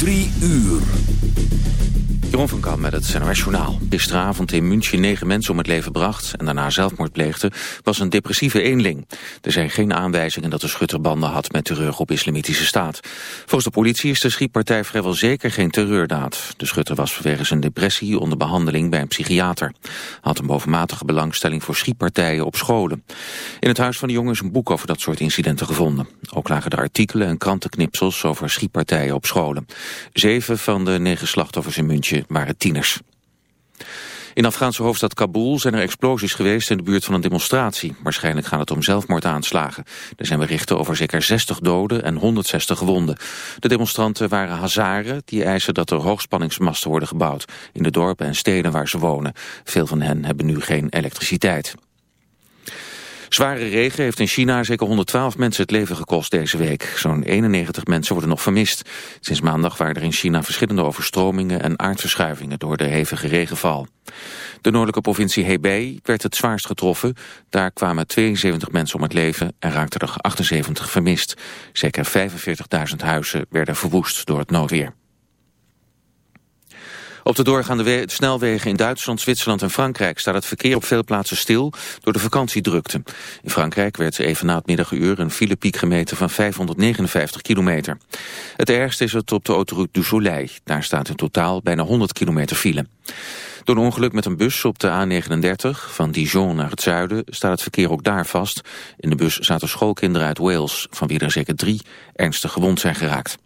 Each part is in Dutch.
Drie uur. Jeroen van Kam met het NOS Journaal. Gisteravond in München negen mensen om het leven bracht... en daarna zelfmoord pleegde, was een depressieve eenling. Er zijn geen aanwijzingen dat de schutter banden had... met terreurgroep Islamitische Staat. Volgens de politie is de schietpartij vrijwel zeker geen terreurdaad. De schutter was vanwege zijn depressie onder behandeling bij een psychiater. Had een bovenmatige belangstelling voor schietpartijen op scholen. In het huis van de jongen is een boek over dat soort incidenten gevonden. Ook lagen er artikelen en krantenknipsels over schietpartijen op scholen. Zeven van de negen slachtoffers in München waren tieners. In Afghaanse hoofdstad Kabul zijn er explosies geweest in de buurt van een demonstratie. Waarschijnlijk gaat het om zelfmoordaanslagen. Er zijn berichten over zeker 60 doden en 160 gewonden. De demonstranten waren Hazaren die eisen dat er hoogspanningsmasten worden gebouwd... in de dorpen en steden waar ze wonen. Veel van hen hebben nu geen elektriciteit. Zware regen heeft in China zeker 112 mensen het leven gekost deze week. Zo'n 91 mensen worden nog vermist. Sinds maandag waren er in China verschillende overstromingen en aardverschuivingen door de hevige regenval. De noordelijke provincie Hebei werd het zwaarst getroffen. Daar kwamen 72 mensen om het leven en raakten er 78 vermist. Zeker 45.000 huizen werden verwoest door het noodweer. Op de doorgaande snelwegen in Duitsland, Zwitserland en Frankrijk staat het verkeer op veel plaatsen stil door de vakantiedrukte. In Frankrijk werd even na het middaguur een filepiek gemeten van 559 kilometer. Het ergste is het op de autoroute du Soleil. Daar staat in totaal bijna 100 kilometer file. Door een ongeluk met een bus op de A39 van Dijon naar het zuiden staat het verkeer ook daar vast. In de bus zaten schoolkinderen uit Wales, van wie er zeker drie ernstig gewond zijn geraakt.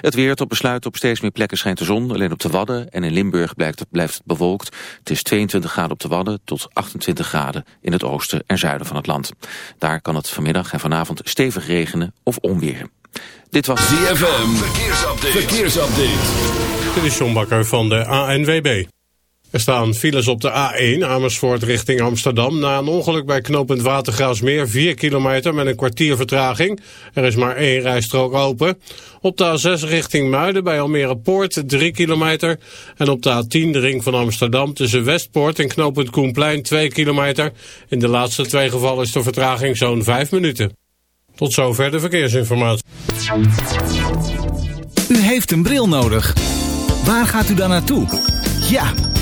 Het weer tot besluit op steeds meer plekken schijnt de zon. Alleen op de Wadden en in Limburg blijft het, blijft het bewolkt. Het is 22 graden op de Wadden tot 28 graden in het oosten en zuiden van het land. Daar kan het vanmiddag en vanavond stevig regenen of onweren. Dit was ZFM. Verkeersupdate. Verkeersupdate. Dit is John Bakker van de ANWB. Er staan files op de A1 Amersfoort richting Amsterdam. Na een ongeluk bij knooppunt Watergraafsmeer 4 kilometer met een kwartier vertraging. Er is maar één rijstrook open. Op de A6 richting Muiden bij Almere Poort 3 kilometer. En op de A10 de ring van Amsterdam tussen Westpoort en knooppunt Koenplein 2 kilometer. In de laatste twee gevallen is de vertraging zo'n 5 minuten. Tot zover de verkeersinformatie. U heeft een bril nodig. Waar gaat u dan naartoe? Ja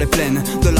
Les plaines de la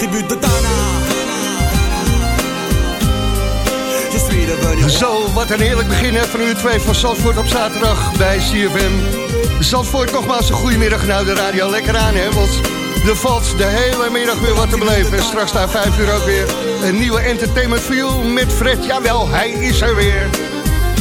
tribu de Dana. Zo, wat een heerlijk begin van uur 2 van Zandvoort op zaterdag bij CFM. Zandvoort nogmaals een goede middag naar de radio. Lekker aan hè, want er valt de hele middag weer wat te beleven. En straks na 5 uur ook weer een nieuwe Entertainment View met Fred. Jawel, hij is er weer.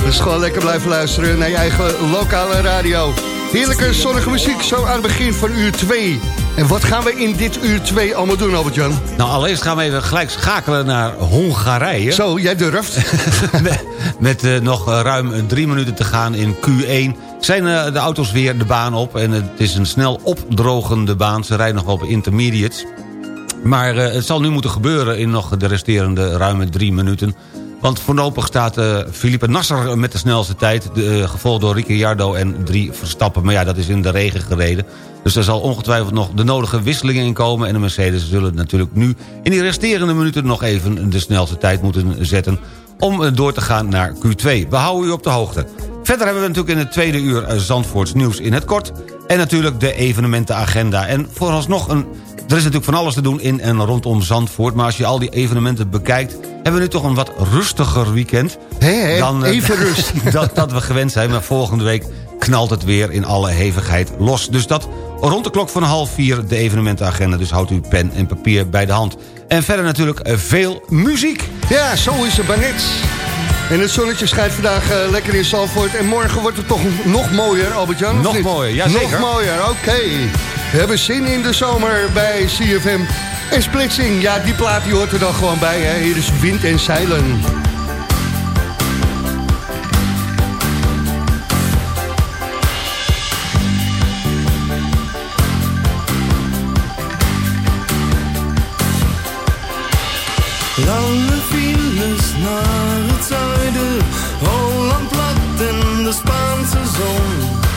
Dus gewoon lekker blijven luisteren naar je eigen lokale radio. Heerlijke zonnige muziek zo aan het begin van uur 2. En wat gaan we in dit uur 2 allemaal doen, Albert-Jan? Nou, allereerst gaan we even gelijk schakelen naar Hongarije. Zo, jij durft. met met uh, nog ruim drie minuten te gaan in Q1... zijn uh, de auto's weer de baan op. En het is een snel opdrogende baan. Ze rijden nog op intermediates. Maar uh, het zal nu moeten gebeuren in nog de resterende ruime drie minuten... Want voorlopig staat uh, Nasser met de snelste tijd... De, gevolgd door Ricciardo en drie Verstappen. Maar ja, dat is in de regen gereden. Dus er zal ongetwijfeld nog de nodige wisselingen in komen... en de Mercedes zullen natuurlijk nu in die resterende minuten... nog even de snelste tijd moeten zetten om eh, door te gaan naar Q2. We houden u op de hoogte. Verder hebben we natuurlijk in het tweede uur eh, Zandvoorts nieuws in het kort... en natuurlijk de evenementenagenda. En vooralsnog een Er is natuurlijk van alles te doen in en rondom Zandvoort... maar als je al die evenementen bekijkt... hebben we nu toch een wat rustiger weekend... He, dan, eh, even rust. dat, dat we gewend zijn. Maar volgende week knalt het weer in alle hevigheid los. Dus dat rond de klok van half vier de evenementenagenda. Dus houdt u pen en papier bij de hand. En verder natuurlijk eh, veel muziek. Ja, zo is het maar net. En het zonnetje schijnt vandaag uh, lekker in Zalvoort. En morgen wordt het toch nog mooier, Albert-Jan? Nog mooier, ja zeker. Nog mooier, oké. We hebben zin in de zomer bij CFM. En Splitsing, ja, die plaat die hoort er dan gewoon bij. Hè. Hier is Wind en Zeilen. Lange files naar het zuiden, Holland plat in de Spaanse zon.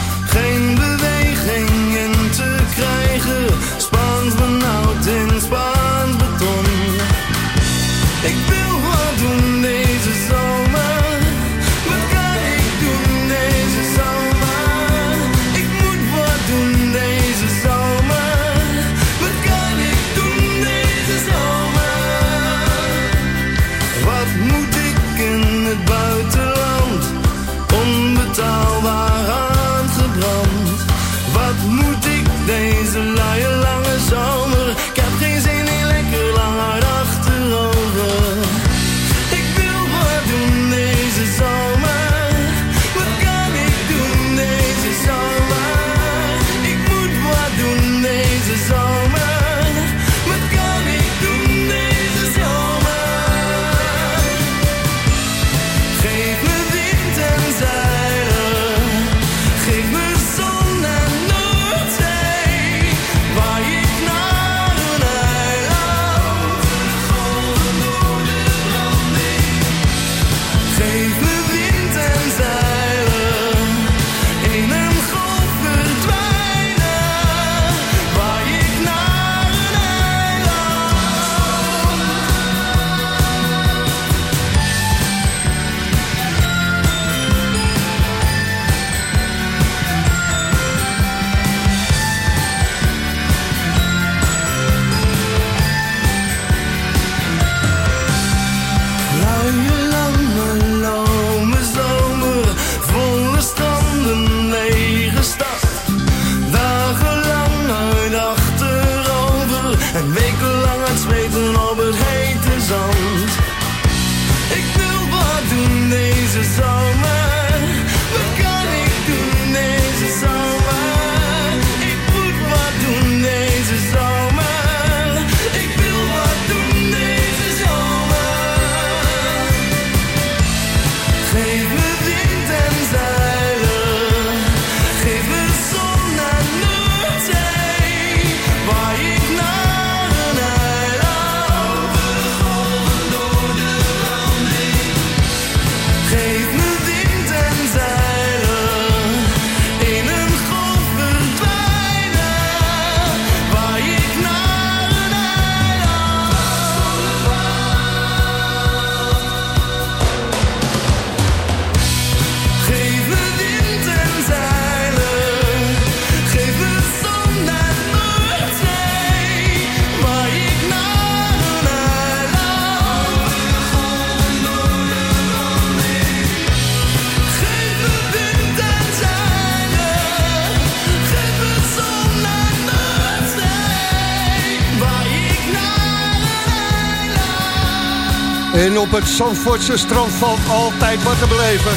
En op het Zandvoortse strand valt altijd wat te beleven.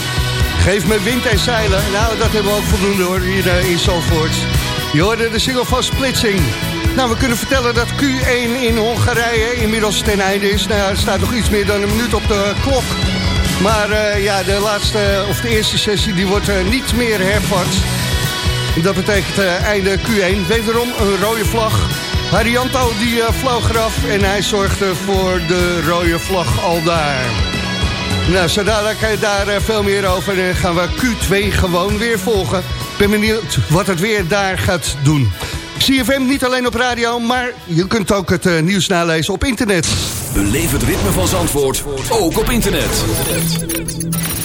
Geef me wind en zeilen. Nou, dat hebben we ook voldoende hoor, hier eh, in Zandvoort. Je hoorde de single van Splitsing. Nou, we kunnen vertellen dat Q1 in Hongarije inmiddels ten einde is. Nou, er staat nog iets meer dan een minuut op de klok. Maar eh, ja, de laatste, of de eerste sessie, die wordt eh, niet meer hervat. Dat betekent eh, einde Q1. Wederom een rode vlag. Harianto die eh, vloog eraf en hij zorgde voor de rode vlag al daar. Nou, zo dadelijk eh, daar eh, veel meer over. En gaan we Q2 gewoon weer volgen. Ik ben benieuwd wat het weer daar gaat doen. CFM niet alleen op radio, maar je kunt ook het eh, nieuws nalezen op internet. Beleef het ritme van Zandvoort, ook op internet.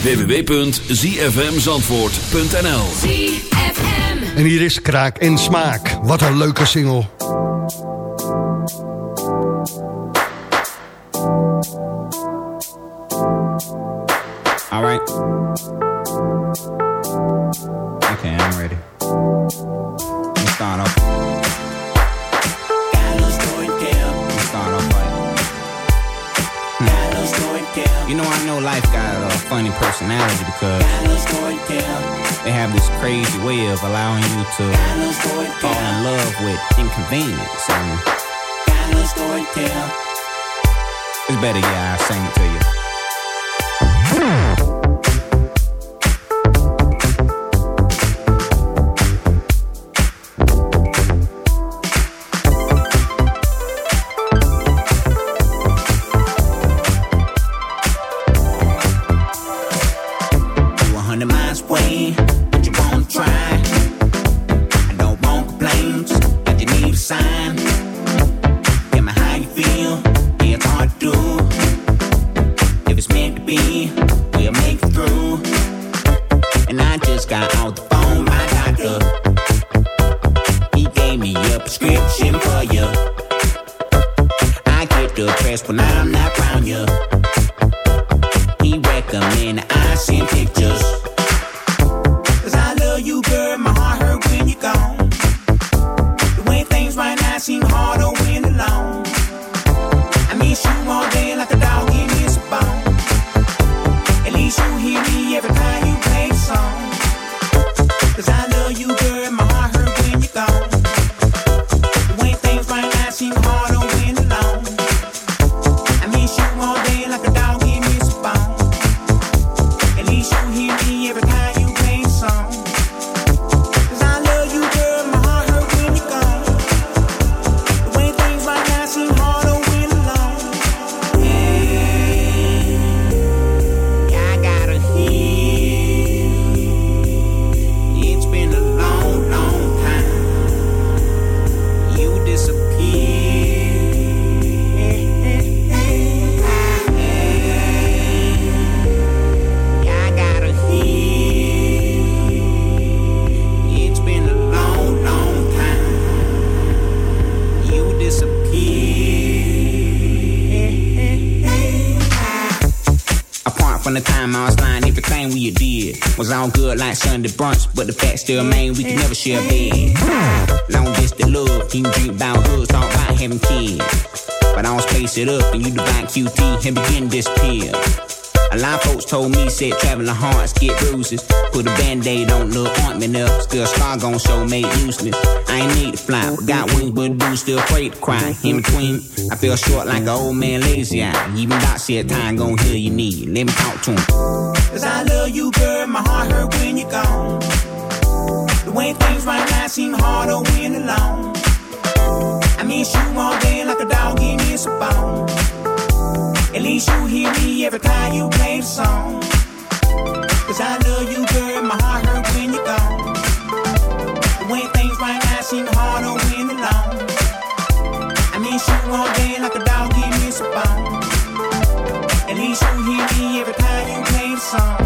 www.zfmzandvoort.nl En hier is Kraak en Smaak. Wat een leuke single. With inconvenience. And it's better, yeah, I sing it to you. You from the time I was lying, everything we did was all good like Sunday brunch, but the fact still remain we could never share a bed. Long distance love, you dream about hoods, talk about having kids. But I don't space it up and you divide QT and begin to disappear. A lot of folks told me, said traveling hearts get bruises. Put a band-aid on, little ointment up. Still scar gon' show made useless. I ain't need to fly, got wings, but dude still afraid to cry. In between, I feel short like an old man lazy eye. Even Doc said time gon' heal your need. Let me talk to him. Cause I love you, girl. My heart hurt when you're gone. The way things right now seem harder when alone. I miss you all day like a dog in his bone. At least you hear me every time you play the song. Cause I love you, girl. My heart hurt when you're gone. Way things right now seem harder when alone. I miss you all day like a dog in a bone. At least you hear me every time you play the song.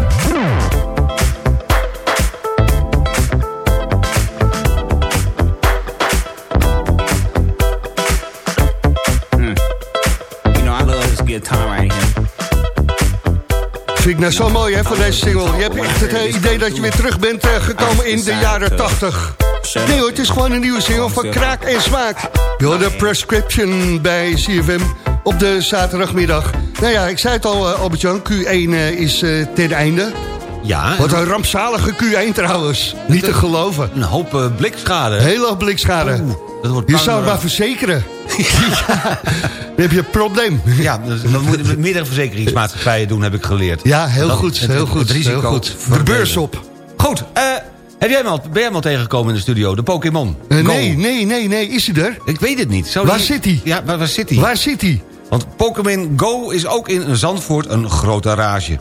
Hmm. You know, I love this guitar right. Vind ik nou zo mooi hè, van deze single. Je hebt echt het idee dat je weer terug bent eh, gekomen in de jaren 80. Nee hoor, het is gewoon een nieuwe single van Kraak en Smaak. Door de prescription bij CFM op de zaterdagmiddag. Nou ja, ik zei het al, eh, Albert-Jan, Q1 eh, is ten einde. Ja. Wat een rampzalige Q1 trouwens. Niet te geloven. Een hoop blikschade. Hele hoop blikschade. Dat wordt Je zou het maar verzekeren. Dan heb je een probleem. Ja, dus dan moeten meerdere verzekeringsmaatschappijen doen, heb ik geleerd. Ja, heel goed, het- heel het goed, risico heel goed. De beurs op. Goed, eh, heb jij hem al, ben jij hem al tegengekomen in de studio? De Pokémon? Eh, nee, nee, nee, nee. Is hij er? Ik weet het niet. Zou Waar die- zit hij? Ja, waar, waar zit hij? Waar zit hij? Want Pokémon Go is ook in Zandvoort een grote rage.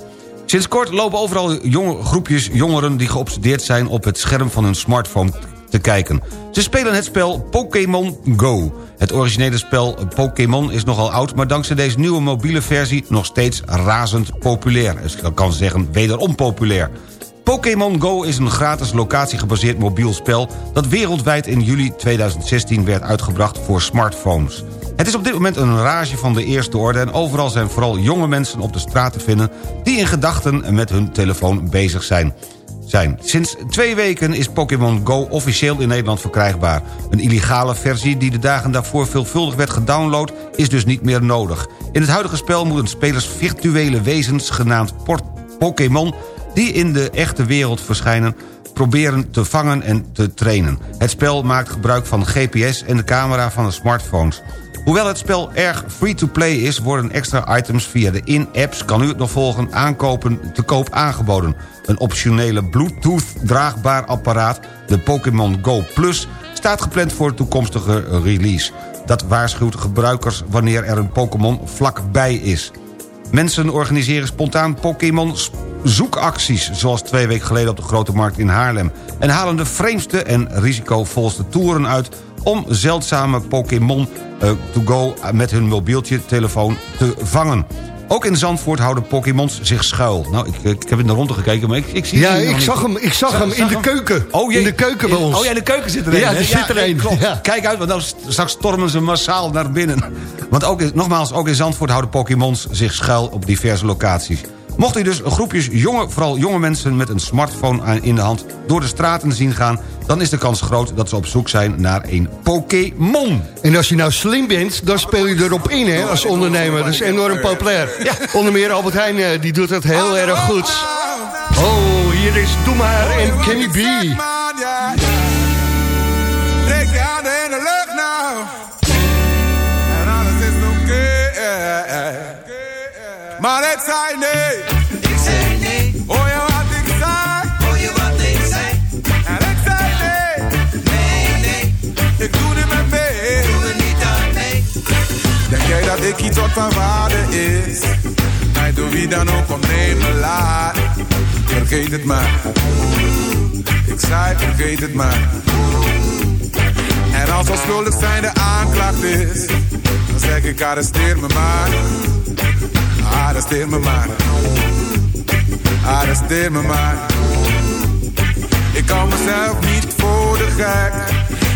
Sinds kort lopen overal jonge groepjes jongeren... die geobsedeerd zijn op het scherm van hun smartphone te kijken. Ze spelen het spel Pokémon Go. Het originele spel Pokémon is nogal oud... maar dankzij deze nieuwe mobiele versie nog steeds razend populair. Dus ik kan zeggen wederom populair. Pokémon Go is een gratis locatiegebaseerd mobiel spel... dat wereldwijd in juli 2016 werd uitgebracht voor smartphones. Het is op dit moment een rage van de eerste orde... en overal zijn vooral jonge mensen op de straat te vinden... die in gedachten met hun telefoon bezig zijn. Zijn. Sinds twee weken is Pokémon Go officieel in Nederland verkrijgbaar. Een illegale versie die de dagen daarvoor veelvuldig werd gedownload... is dus niet meer nodig. In het huidige spel moeten spelers virtuele wezens genaamd Pokémon... die in de echte wereld verschijnen proberen te vangen en te trainen. Het spel maakt gebruik van GPS en de camera van de smartphones. Hoewel het spel erg free-to-play is... worden extra items via de in-apps, kan u het nog volgen... aankopen te koop aangeboden. Een optionele Bluetooth-draagbaar apparaat, de Pokémon Go Plus... staat gepland voor de toekomstige release. Dat waarschuwt gebruikers wanneer er een Pokémon vlakbij is. Mensen organiseren spontaan Pokémon zoekacties... zoals twee weken geleden op de Grote Markt in Haarlem... en halen de vreemdste en risicovolste toeren uit... om zeldzame Pokémon eh, to go met hun mobieltje telefoon te vangen. Ook in Zandvoort houden Pokémons zich schuil. Nou, ik, ik heb in de ronde gekeken, maar ik, ik zie Ja, ik zag hem, ik zag hem in de keuken. Oh, jee. In de keuken bij ons. Oh ja, in de keuken zit er een. Ja, er zit er een. Ja. Kijk uit, want dan st- straks stormen ze massaal naar binnen. Want ook, nogmaals, ook in Zandvoort houden Pokémons zich schuil op diverse locaties. Mocht u dus groepjes jonge, vooral jonge mensen met een smartphone in de hand... door de straten zien gaan, dan is de kans groot dat ze op zoek zijn naar een Pokémon. En als je nou slim bent, dan speel je erop in hè, als ondernemer. Dat is enorm populair. Onder meer Albert Heijn, eh, die doet het heel erg goed. Oh, hier is Doe maar en Kenny B. In lucht nou. En alles is. Maar zei nee. Ik iets wat van waarde is? Mij door wie dan ook me laat. Vergeet het maar. Ik zei vergeet het maar. En als al schuldig zijn de aanklacht is, dan zeg ik arresteer me maar. Arresteer me maar. Arresteer me maar. Ik kan mezelf niet voor de gek.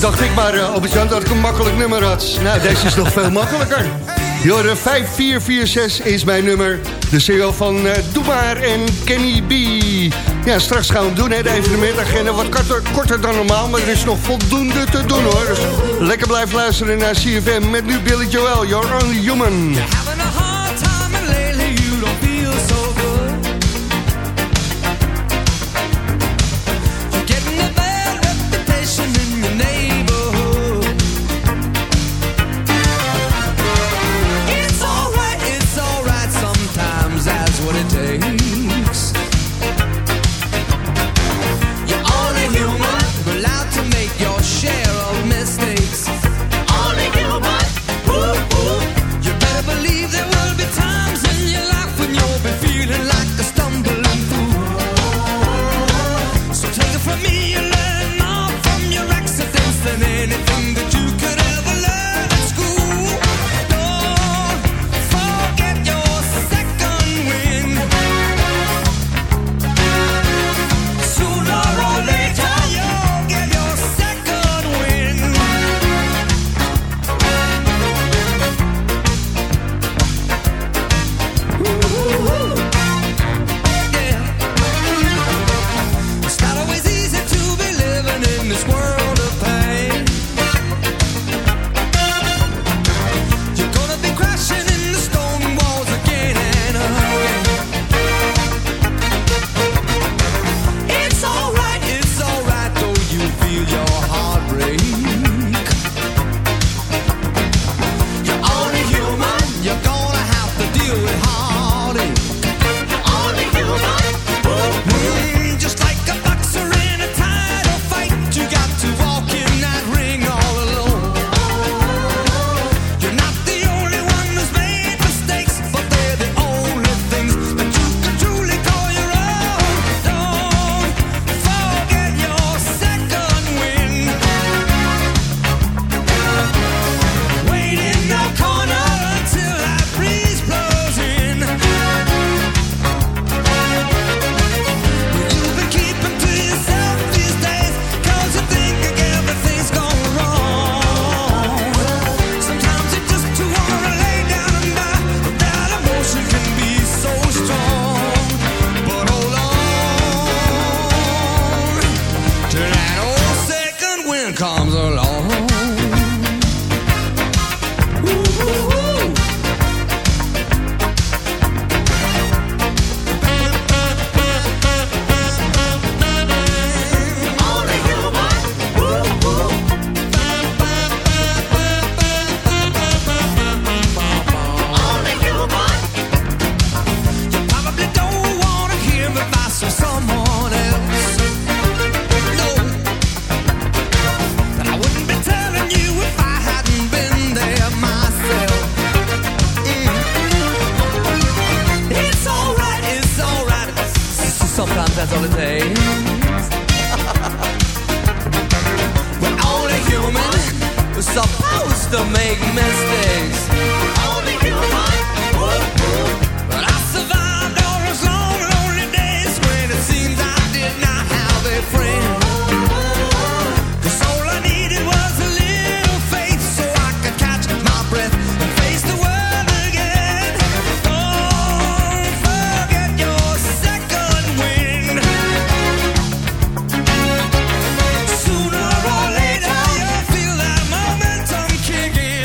dacht ik maar, uh, Albert-Jan, dat ik een makkelijk nummer had. Nou, deze is nog veel makkelijker. Jorden 5446 is mijn nummer. De CEO van uh, en Kenny B. Ja, straks gaan we hem doen, hè, de evenementagenda. Wat korter, dan normaal, maar er is nog voldoende te doen, hoor. Dus lekker blijven luisteren naar CFM met nu Billy Joel, You're Only Human.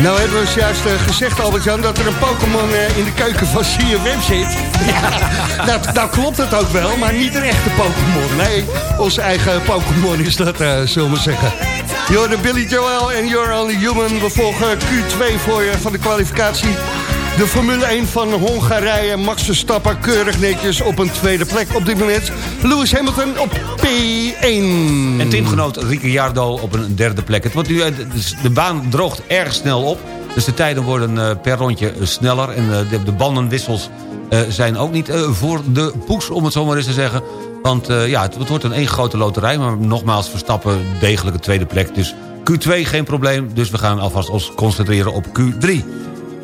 Nou hebben we juist uh, gezegd, Albert-Jan, dat er een Pokémon uh, in de keuken van CFM zit. Ja, nou, nou, klopt het ook wel, maar niet een echte Pokémon. Nee, onze eigen Pokémon is dat, uh, zullen we zeggen. You're Billy Joel en You're Only Human. We volgen Q2 voor je van de kwalificatie. De Formule 1 van Hongarije. Max Verstappen keurig netjes op een tweede plek op dit moment. Lewis Hamilton op P1. En teamgenoot Ricciardo op een derde plek. Het wordt nu, de baan droogt erg snel op. Dus de tijden worden uh, per rondje sneller. En de, de, bandenwissels zijn ook niet voor de poes, om het zo maar eens te zeggen. Want ja, het, het, wordt een één grote loterij. Maar nogmaals, Verstappen degelijke tweede plek. Dus Q2 geen probleem. Dus we gaan alvast ons concentreren op Q3.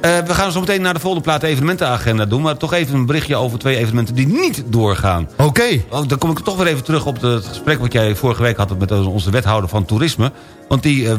Eh, we gaan zo meteen naar de volgende plaat evenementenagenda doen... maar toch even een berichtje over twee evenementen die niet doorgaan. Oké. Oh, dan kom ik toch weer even terug op het gesprek... wat jij vorige week had met onze wethouder van toerisme. Want die eh,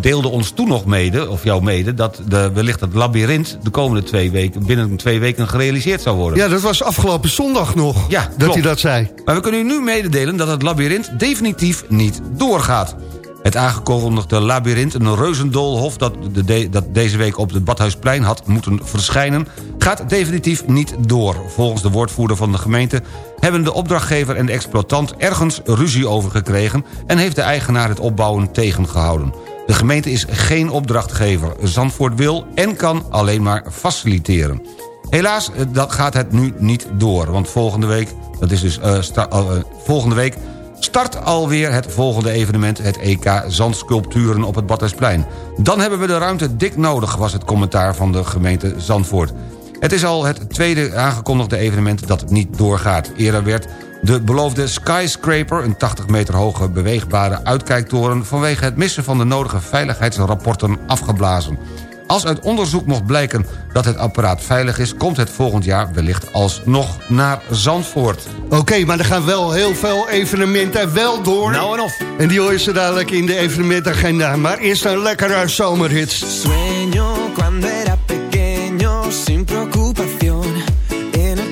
deelde ons toen nog mede, of jou mede... dat de, wellicht het labyrint de komende twee weken... binnen twee weken gerealiseerd zou worden. Ja, dat was afgelopen zondag nog Ja, dat klopt. hij dat zei. Maar we kunnen u nu mededelen dat het labyrint definitief niet doorgaat. Het aangekondigde labyrint, een reuzendoolhof... Dat, de, dat deze week op het Badhuisplein had moeten verschijnen... gaat definitief niet door. Volgens de woordvoerder van de gemeente... hebben de opdrachtgever en de exploitant ergens ruzie over gekregen... en heeft de eigenaar het opbouwen tegengehouden. De gemeente is geen opdrachtgever. Zandvoort wil en kan alleen maar faciliteren. Helaas, eh, dat gaat het nu niet door. Want volgende week, dat is dus eh, eh, volgende week... start alweer het volgende evenement... het EK Zandsculpturen op het Badhuisplein. Dan hebben we de ruimte dik nodig... was het commentaar van de gemeente Zandvoort. Het is al het tweede aangekondigde evenement dat niet doorgaat. Eerder werd de beloofde Skyscraper... een 80 meter hoge beweegbare uitkijktoren... vanwege het missen van de nodige veiligheidsrapporten afgeblazen. Als uit onderzoek mocht blijken dat het apparaat veilig is... komt het volgend jaar wellicht alsnog naar Zandvoort. Oké, maar er gaan wel heel veel evenementen wel door. Nou en of. En die hoor je ze dadelijk in de evenementagenda. Maar eerst een lekkere zomerhit. Sueño cuando era pequeño sin preocupación en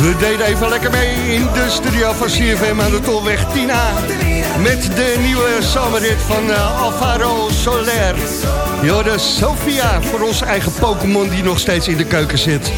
We deden even lekker mee in de studio van CFM aan de Tolweg 10A. Met de nieuwe zomerhit van eh, Alvaro Soler. Jorde Sofia voor onze eigen Pokémon die nog steeds in de keuken zit.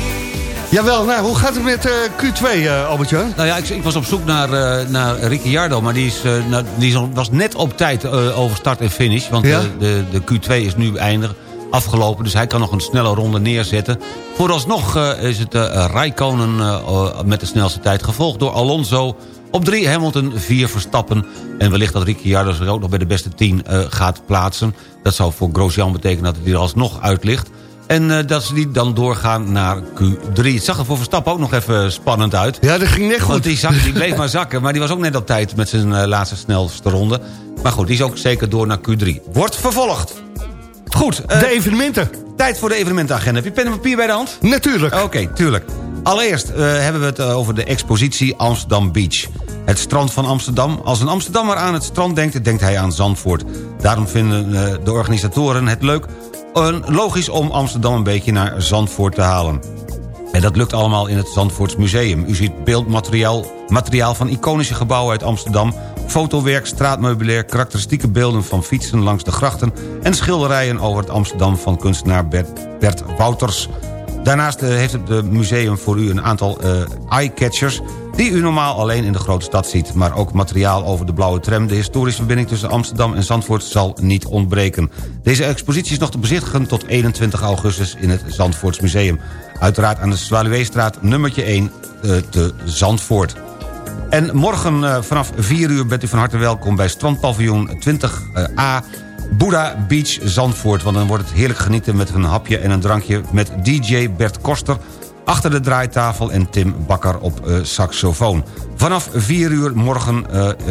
Jawel, nou, hoe gaat het met eh, Q2, eh Albert-Jan? Nou ja, ik, ik was op zoek naar, eh naar Ricciardo, maar die, is, nou, die is was net op tijd over start en finish. Want Ja? eh, de, de Q2 is nu eindig. Afgelopen. Dus hij kan nog een snelle ronde neerzetten. Vooralsnog uh, is het uh, Rijkonen uh, met de snelste tijd. Gevolgd door Alonso op 3 Hamilton, 4 Verstappen. En wellicht dat Ricciardo zich ook nog bij de beste 10 gaat plaatsen. Dat zou voor Grosjean betekenen dat hij er alsnog uit ligt. En uh, dat ze die dan doorgaan naar Q3. Het zag er voor Verstappen ook nog even spannend uit. Ja, dat ging net goed. Want die, zak, die bleef maar zakken. Maar die was ook net op tijd met zijn uh, laatste snelste ronde. Maar goed, die is ook zeker door naar Q3. Wordt vervolgd. Goed. Uh, de evenementen. Tijd voor de evenementenagenda. Heb je pen en papier bij de hand? Natuurlijk. Oké, okay, tuurlijk. Allereerst hebben we het over de expositie Amsterdam Beach. Het strand van Amsterdam. Als een Amsterdammer aan het strand denkt, denkt hij aan Zandvoort. Daarom vinden de organisatoren het leuk logisch om Amsterdam een beetje naar Zandvoort te halen. En dat lukt allemaal in het Zandvoorts Museum. U ziet beeldmateriaal materiaal van iconische gebouwen uit Amsterdam... fotowerk, straatmeubilair, karakteristieke beelden van fietsen langs de grachten... en schilderijen over het Amsterdam van kunstenaar Bert, Bert Wouters. Daarnaast eh, heeft het museum voor u een aantal uh, eye-catchers die u normaal alleen in de grote stad ziet. Maar ook materiaal over de blauwe tram... de historische verbinding tussen Amsterdam en Zandvoort zal niet ontbreken. Deze expositie is nog te bezichtigen tot 21 augustus in het Zandvoortsmuseum. Uiteraard aan de Zwaluweestraat nummertje 1 uh, te Zandvoort. En morgen uh, vanaf 4 uur bent u van harte welkom bij strandpaviljoen 20A... Buddha Beach Zandvoort. Want dan wordt het heerlijk genieten met een hapje en een drankje... met DJ Bert Koster achter de draaitafel en Tim Bakker op uh, saxofoon. Vanaf 4 uur morgen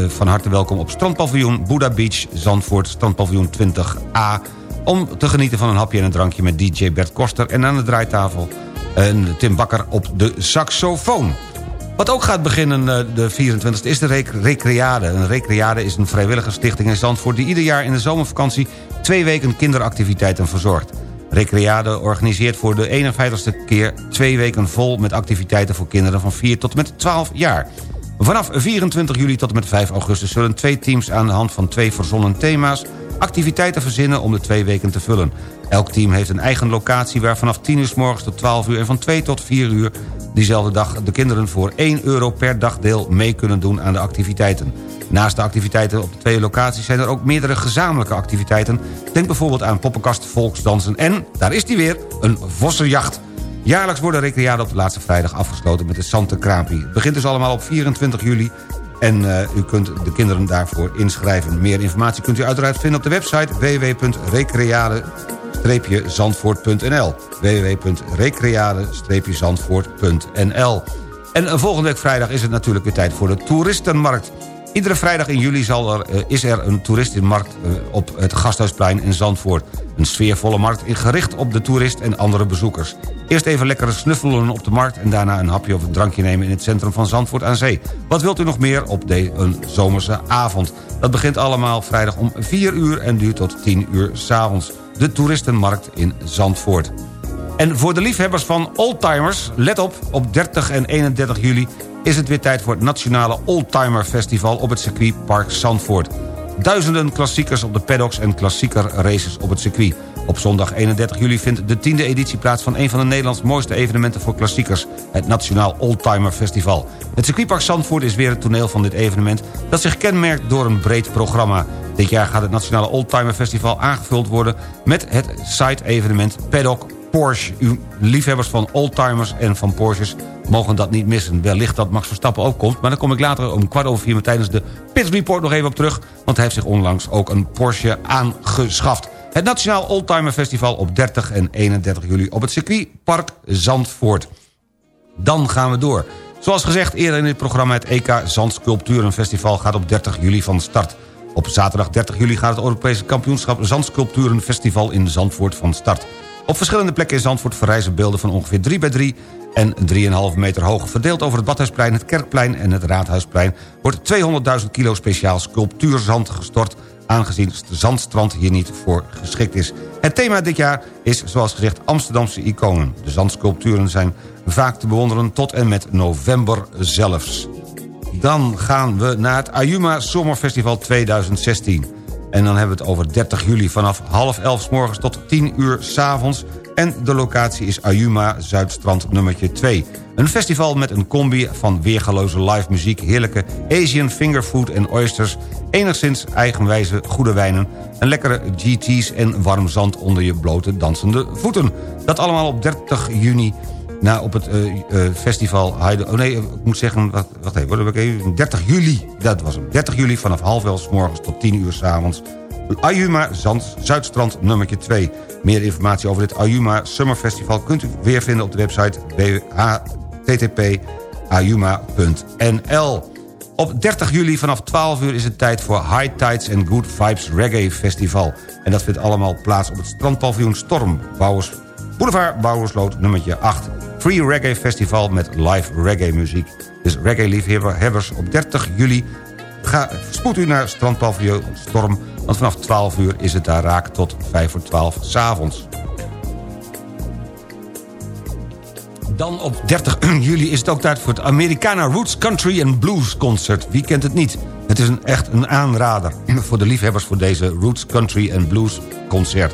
van harte welkom op strandpaviljoen Buddha Beach, Zandvoort, strandpaviljoen 20A... om te genieten van een hapje en een drankje met DJ Bert Koster... en aan de draaitafel en Tim Bakker op de saxofoon. Wat ook gaat beginnen de 24e is de Rec Recreade. Een Recreade is een vrijwillige stichting in Zandvoort... die ieder jaar in de zomervakantie twee weken kinderactiviteiten verzorgt. Recreade organiseert voor de 51ste keer twee weken vol... met activiteiten voor kinderen van 4 tot met 12 jaar. Vanaf 24 juli tot en met 5 augustus zullen twee teams... aan de hand van twee verzonnen thema's activiteiten verzinnen om de twee weken te vullen. Elk team heeft een eigen locatie waar vanaf 10 uur s morgens tot 12 uur... en van 2 tot 4 uur diezelfde dag de kinderen voor 1 euro per dagdeel mee kunnen doen aan de activiteiten. Naast de activiteiten op de twee locaties zijn er ook meerdere gezamenlijke activiteiten. Denk bijvoorbeeld aan poppenkast, volksdansen en, daar is die weer, een vossenjacht. Jaarlijks worden recreaten op de laatste vrijdag afgesloten met de Sante. Het begint dus allemaal op 24 juli en uh, u kunt de kinderen daarvoor inschrijven. Meer informatie kunt u uiteraard vinden op de website www.recreade-zandvoort.nl www.recreade-zandvoort.nl En volgende week vrijdag is het natuurlijk weer tijd voor de toeristenmarkt. Iedere vrijdag in juli zal er, uh, is er een toeristenmarkt uh, op het Gasthuisplein in Zandvoort. Een sfeervolle markt gericht op de toerist en andere bezoekers. Eerst even lekker snuffelen op de markt... en daarna een hapje of een drankje nemen in het centrum van Zandvoort aan Zee. Wat wilt u nog meer op een zomerse avond? Dat begint allemaal vrijdag om 4 uur en duurt tot 10 uur s'avonds. De toeristenmarkt in Zandvoort. En voor de liefhebbers van oldtimers, let op, op 30 en 31 juli is het weer tijd voor het Nationale Oldtimer Festival op het circuitpark Zandvoort. Duizenden klassiekers op de paddocks en klassieker races op het circuit. Op zondag 31 juli vindt de tiende editie plaats van een van de Nederlands mooiste evenementen voor klassiekers, het Nationaal Oldtimer Festival. Het circuitpark Zandvoort is weer het toneel van dit evenement dat zich kenmerkt door een breed programma. Dit jaar gaat het Nationale Oldtimer Festival aangevuld worden met het site-evenement Paddock Porsche. Uw liefhebbers van oldtimers en van Porsches mogen dat niet missen. Wellicht dat Max Verstappen ook komt, maar daar kom ik later om kwart over vier... tijdens de Pit Report nog even op terug... want hij heeft zich onlangs ook een Porsche aangeschaft. Het Nationaal Oldtimer Festival op 30 en 31 juli... op het circuitpark Zandvoort. Dan gaan we door. Zoals gezegd eerder in dit programma... het EK Zandsculpturenfestival gaat op 30 juli van start... Op zaterdag 30 juli gaat het Europese kampioenschap Zandsculpturenfestival in Zandvoort van start. Op verschillende plekken in Zandvoort verrijzen beelden van ongeveer 3 bij 3 en 3,5 meter hoog. Verdeeld over het Badhuisplein, het Kerkplein en het Raadhuisplein... wordt 200.000 kilo speciaal sculptuurzand gestort aangezien het zandstrand hier niet voor geschikt is. Het thema dit jaar is, zoals gezegd, Amsterdamse iconen. De zandsculpturen zijn vaak te bewonderen tot en met november zelfs. Dan gaan we naar het Ayuma Zomerfestival 2016. En dan hebben we het over 30 juli vanaf half elf morgens tot 10 uur s avonds. En de locatie is Ayuma Zuidstrand nummertje 2. Een festival met een combi van weergaloze live muziek... heerlijke Asian fingerfood en oysters... enigszins eigenwijze goede wijnen... en lekkere GT's en warm zand onder je blote dansende voeten. Dat allemaal op 30 juni na op het uh, uh, festival Heide... Oh nee, ik moet zeggen, wat, wat even, wat even, 30 juli, dat was hem. 30 juli vanaf half elf morgens tot 10 uur s avonds. Ayuma Zand, Zuidstrand nummertje 2. Meer informatie over dit Ayuma Summer Festival... kunt u weer vinden op de website http://ayuma.nl. Op 30 juli vanaf 12 uur is het tijd voor High Tides and Good Vibes Reggae Festival. En dat vindt allemaal plaats op het strandpaviljoen Storm, Bouwers, Boulevard Bouwersloot nummertje 8. Free Reggae Festival met live reggae muziek. Dus reggae-liefhebbers op 30 juli... Ga, spoed u naar strandpaviljoen Storm, want vanaf 12 uur is het daar raak tot 5 voor 12 s'avonds. Dan op 30 juli is het ook tijd voor het Americana Roots Country and Blues Concert. Wie kent het niet? Het is een, echt een aanrader voor de liefhebbers voor deze Roots Country and Blues Concert.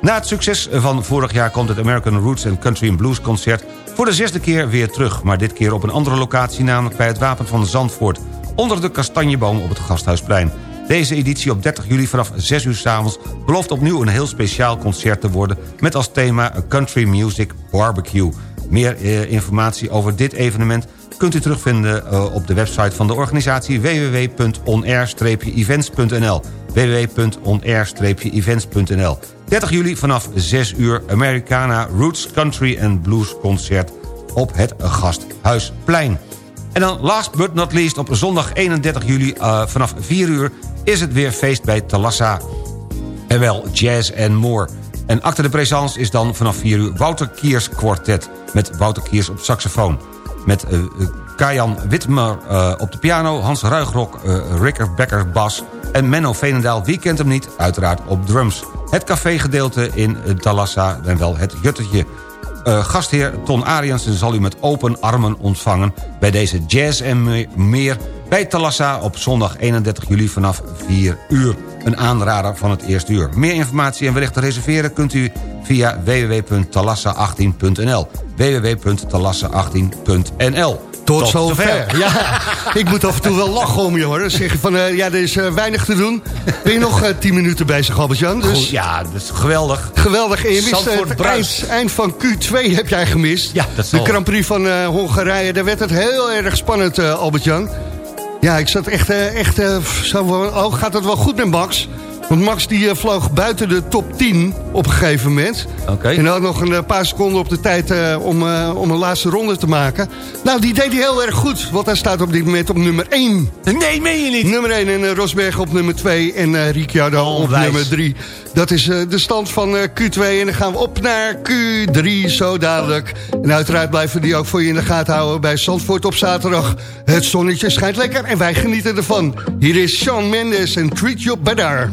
Na het succes van vorig jaar komt het American Roots and Country and Blues Concert... voor de zesde keer weer terug, maar dit keer op een andere locatie... namelijk bij het Wapen van Zandvoort, onder de kastanjeboom op het Gasthuisplein. Deze editie op 30 juli vanaf 6 uur s'avonds... belooft opnieuw een heel speciaal concert te worden... met als thema A Country Music Barbecue. Meer eh, informatie over dit evenement kunt u terugvinden uh, op de website van de organisatie www.onair-events.nl www.onair-events.nl 30 juli vanaf 6 uur Americana Roots Country and Blues Concert op het Gasthuisplein. En dan last but not least op zondag 31 juli uh, vanaf 4 uur is het weer feest bij Talassa. En wel jazz en more. En acte de présence is dan vanaf 4 uur Wouter Kiers Quartet... met Wouter Kiers op saxofoon. Met uh, Kajan Witmer uh, op de piano, Hans Ruigrok, uh, Ricker Becker bas... en Menno Veenendaal, wie kent hem niet, uiteraard op drums. Het cafégedeelte in Talassa, en wel het Juttetje. Gastheer Ton Ariensen zal u met open armen ontvangen... bij deze Jazz en meer bij Talassa op zondag 31 juli vanaf 4 uur. Een aanrader van het eerste uur. Meer informatie en wellicht te reserveren kunt u via www.talassa18.nl www.talassa18.nl tot, Tot zover. Ja, ik moet af en toe wel lachen om je hoor. Dan zeg je van, uh, ja, er is uh, weinig te doen. Ben je nog uh, tien minuten bezig, Albert-Jan? Dus... ja, dat is geweldig. Geweldig. En je mist het eind, eind, van Q2 heb jij gemist. Ja, dat is De Grand Prix van Hongarije. Daar werd het heel erg spannend, Albert-Jan. Ja, ik zat echt, echt zo van, oh, gaat het wel goed met Max? Want Max die vloog buiten de top 10 op een gegeven moment. Okay. En had nog een paar seconden op de tijd uh, om, uh, om een laatste ronde te maken. Nou, die deed hij heel erg goed. Want hij staat op dit moment op nummer 1. Nee, meen je niet? Nummer 1 en uh, Rosberg op nummer 2 en Ricciardo oh, op wijs. nummer 3. Dat is de stand van uh, Q2 en dan gaan we op naar Q3 zo dadelijk. En uiteraard blijven die ook voor je in de gaten houden bij Zandvoort op zaterdag. Het zonnetje schijnt lekker en wij genieten ervan. Hier is Shawn Mendes en Treat You Better.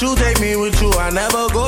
You take me with you, I never go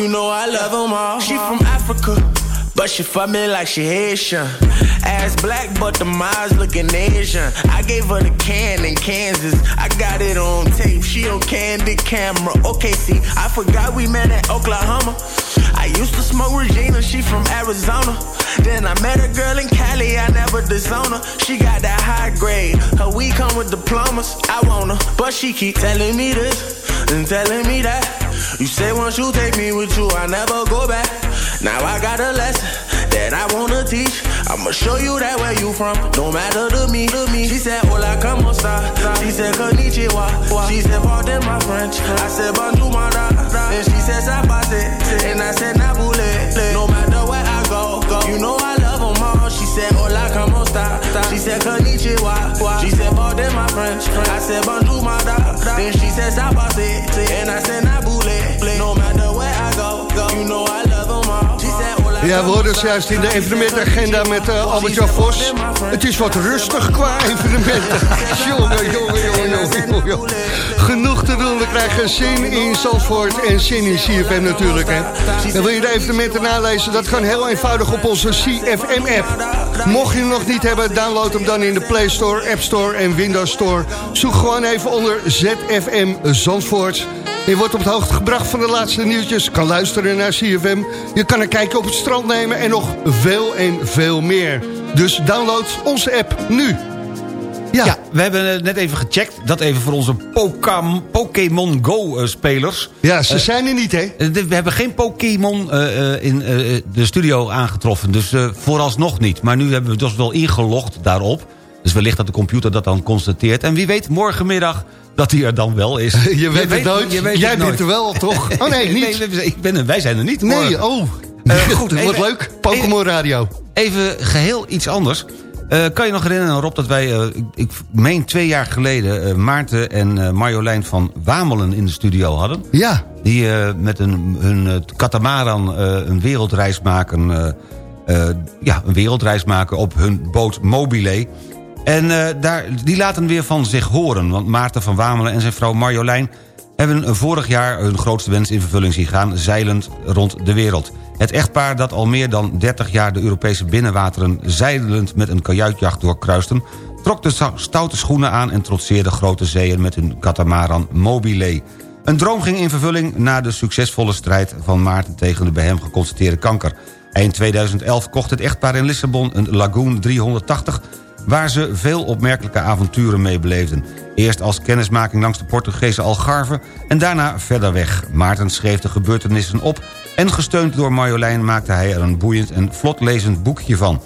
You know I love them all. She from Africa. But she fuck me like she Haitian. Ass black, but the eyes looking Asian. I gave her the can in Kansas. I got it on tape. She on candid camera. Okay, see, I forgot we met at Oklahoma. I used to smoke Regina. She from Arizona. Then I met a girl in Cali. I never disown her. She got that high grade. Her weed come with diplomas. I want her, but she keep telling me this and telling me that. You say once you take me with you, I never go back. Now I got a lesson that I wanna teach. I'ma show you that where you from. No matter to me, to me. She said, Hola, como esta? She said, Konnichiwa. She said, Pardon my French. I said, Bonjour, my da. Then she said, Sabate. And I said, Nabule. No matter where I go, go. You know I said, Hola, como esta? She said, Konnichiwa. She said, Pardon my French. I said, Bonjour, my da. Then she said, Sabate. And I said, Nabule. No matter where I go, go. You know I love Ja, we horen zojuist in de evenementagenda met uh, Albert-Jan Vos. Het is wat rustig qua evenementen. jongen, jongen, jongen, jongen. Genoeg te doen. We krijgen zin in Zandvoort en zin in CFM natuurlijk. Hè. En wil je de evenementen nalezen? Dat kan heel eenvoudig op onze CFM-app. Mocht je hem nog niet hebben, download hem dan in de Play Store, App Store en Windows Store. Zoek gewoon even onder ZFM Zandvoort. Je wordt op de hoogte gebracht van de laatste nieuwtjes. Kan luisteren naar CFM. Je kan er kijken op het strand nemen en nog veel en veel meer. Dus download onze app nu. Ja. we hebben eh, net even gecheckt. Dat even voor onze Pokémon Go-spelers. Ja, ze zijn er niet, hè? we hebben geen Pokémon eh, eh, in eh, de studio aangetroffen. Dus eh, vooralsnog niet. Maar nu hebben we dus wel ingelogd daarop. Dus wellicht dat de computer dat dan constateert. En wie weet, morgenmiddag dat hij er dan wel is. Je weet het nooit. je weet Jij het bent nooit. er wel, toch? Oh nee, niet. Nee, ik ben er, wij zijn er niet. Nee, morgen. oh. Eh, goed, Het wordt leuk. Pokémon Radio. Even geheel iets anders. Eh, kan je nog herinneren, Rob, dat wij, eh, ik, ik meen twee jaar geleden... Maarten en Marjolein van Wamelen in de studio hadden? Ja. Die met een, hun katamaran een wereldreis maken... ja, een wereldreis maken op hun boot Mobile. En eh, daar, die laten weer van zich horen. Want Maarten van Wamelen en zijn vrouw Marjolein... hebben vorig jaar hun grootste wens in vervulling zien gaan... zeilend rond de wereld. Het echtpaar dat al meer dan 30 jaar de Europese binnenwateren... zeidelend met een kajuitjacht doorkruisten... trok de stoute schoenen aan en trotseerde grote zeeën... met hun katamaran Mobile. Een droom ging in vervulling na de succesvolle strijd van Maarten... tegen de bij hem geconstateerde kanker. Eind 2011 kocht het echtpaar in Lissabon een Lagoon 380 waar ze veel opmerkelijke avonturen mee beleefden. Eerst als kennismaking langs de Portugese Algarve en daarna verder weg. Maarten schreef de gebeurtenissen op... en gesteund door Marjolein maakte hij er een boeiend en vlot lezend boekje van.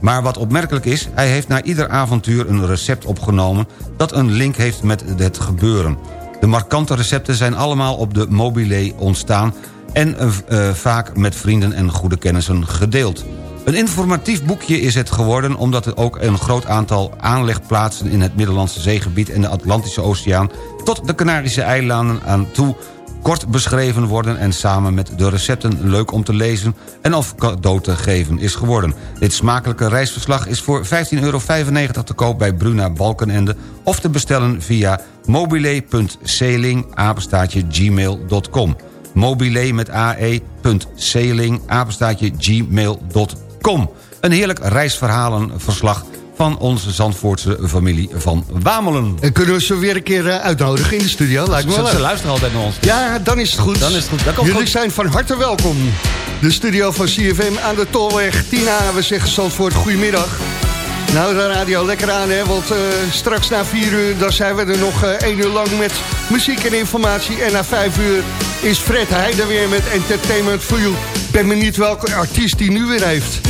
Maar wat opmerkelijk is, hij heeft na ieder avontuur een recept opgenomen... dat een link heeft met het gebeuren. De markante recepten zijn allemaal op de mobile ontstaan... en uh, vaak met vrienden en goede kennissen gedeeld. Een informatief boekje is het geworden... omdat er ook een groot aantal aanlegplaatsen... in het Middellandse zeegebied en de Atlantische Oceaan... tot de Canarische eilanden aan toe kort beschreven worden... en samen met de recepten leuk om te lezen en of cadeau te geven is geworden. Dit smakelijke reisverslag is voor 15,95 euro te koop bij Bruna Balkenende... of te bestellen via mobile.sailing gmail.com mobile met ae.sailing gmail.com Kom, een heerlijk reisverhalenverslag van onze Zandvoortse familie van Wamelen. En kunnen we ze weer een keer uh, uitnodigen in de studio? Lijkt me ze, wel ze luisteren altijd naar ons. Ja, dan is het goed. Dan is het goed. Jullie zijn van harte welkom. De studio van CFM aan de Tolweg. Tina, we zeggen Zandvoort goedemiddag. Nou, de radio lekker aan, hè? Want uh, straks na 4 uur dan zijn we er nog uh, 1 uur lang met muziek en informatie. En na 5 uur is Fred Heijden weer met Entertainment for You. Ik ben benieuwd welke artiest die nu weer heeft.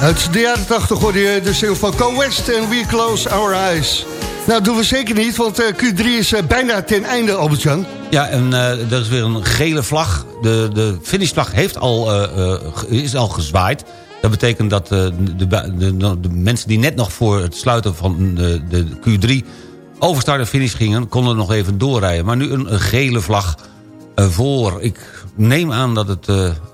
Uit de jaren 80 hoorde je de stil van West en We Close Our Eyes. Nou, doen we zeker niet, want eh, Q3 is eh, bijna ten einde, Albert-Jan. Ja, en er is weer een gele vlag. De, de finishvlag heeft al, is al gezwaaid. Dat betekent dat de, de, de, mensen die net nog voor het sluiten van de, de Q3 overstart en finish gingen... konden nog even doorrijden. Maar nu een gele vlag voor. Ik neem aan dat het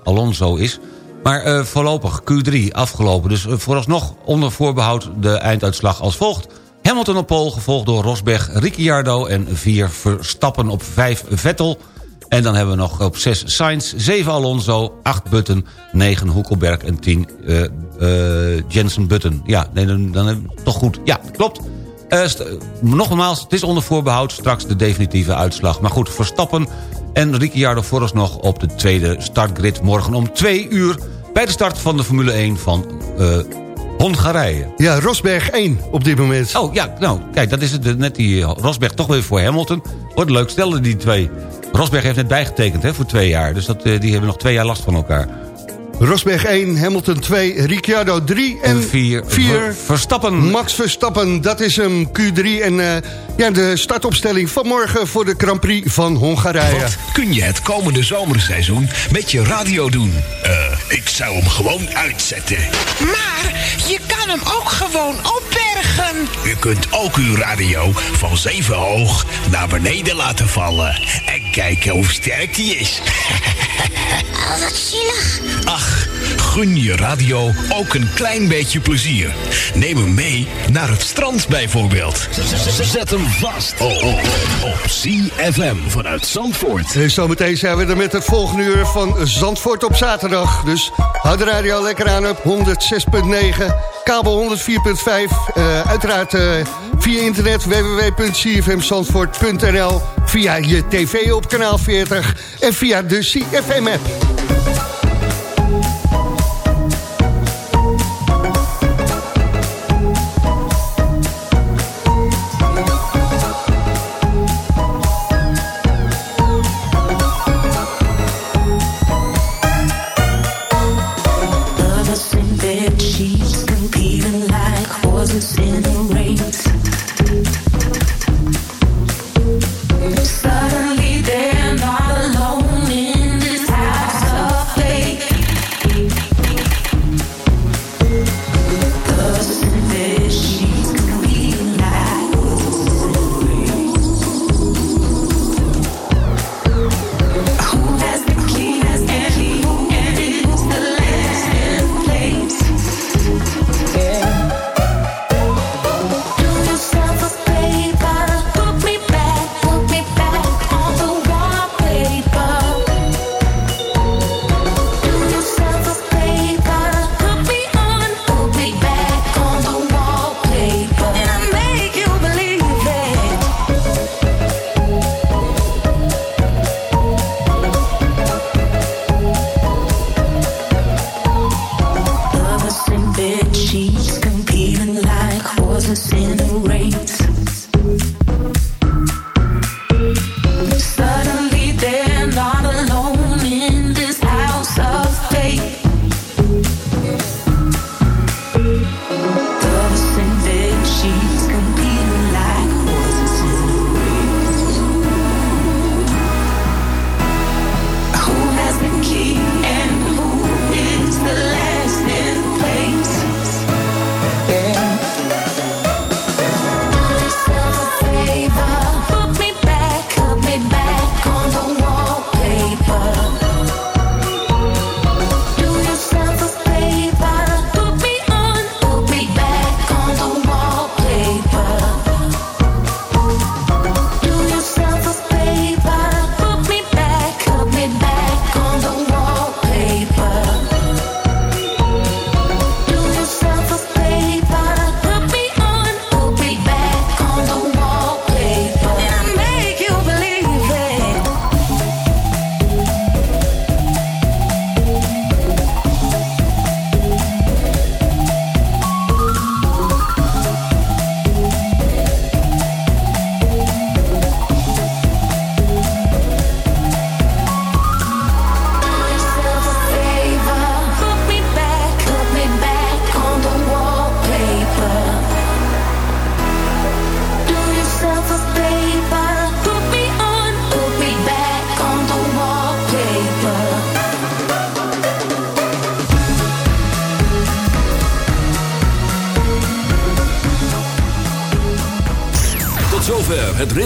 Alonso is... Maar uh, voorlopig Q3 afgelopen. Dus uh, vooralsnog onder voorbehoud de einduitslag als volgt. Hamilton op pol, gevolgd door Rosberg, Ricciardo... en vier Verstappen op vijf Vettel. En dan hebben we nog op 6 Sainz, 7 Alonso, 8 Button... 9 Hoekelberg en 10 uh, uh, Jensen Button. Ja, nee, dan, dan we toch goed. Ja, klopt. Uh, nogmaals, het is onder voorbehoud straks de definitieve uitslag. Maar goed, Verstappen en Ricciardo vooralsnog op de tweede startgrid... morgen om 2 uur bij de start van de Formule 1 van uh, Hongarije. Ja, Rosberg 1 op dit moment. Oh ja, nou, kijk, dat is het, net die eh, Rosberg toch weer voor Hamilton. Wordt leuk, stellen die twee. Rosberg heeft net bijgetekend hè, voor twee jaar. Dus dat, die hebben nog twee jaar last van elkaar. Rosberg 1, Hamilton 2, Ricciardo 3 en 4 Verstappen. Max Verstappen, dat is hem Q3. En uh, ja, de startopstelling van morgen voor de Grand Prix van Hongarije. Wat kun je het komende zomerseizoen met je radio doen? Uh, ik zou hem gewoon uitzetten. Maar je kan hem ook gewoon opbergen. U kunt ook uw radio van zeven hoog naar beneden laten vallen. En kijken hoe sterk die is. Oh, wat zielig. Ach, gun je radio ook een klein beetje plezier. Neem hem mee naar het strand bijvoorbeeld. Zet hem vast oh, oh, op CFM vanuit Zandvoort. En zometeen zijn we er met het volgende uur van Zandvoort op zaterdag. Dus houd de radio lekker aan op 106.9, kabel 104.5. Uh, uiteraard uh, via internet www.cfmzandvoort.nl. Via je tv op kanaal 40 en via de CFM-app.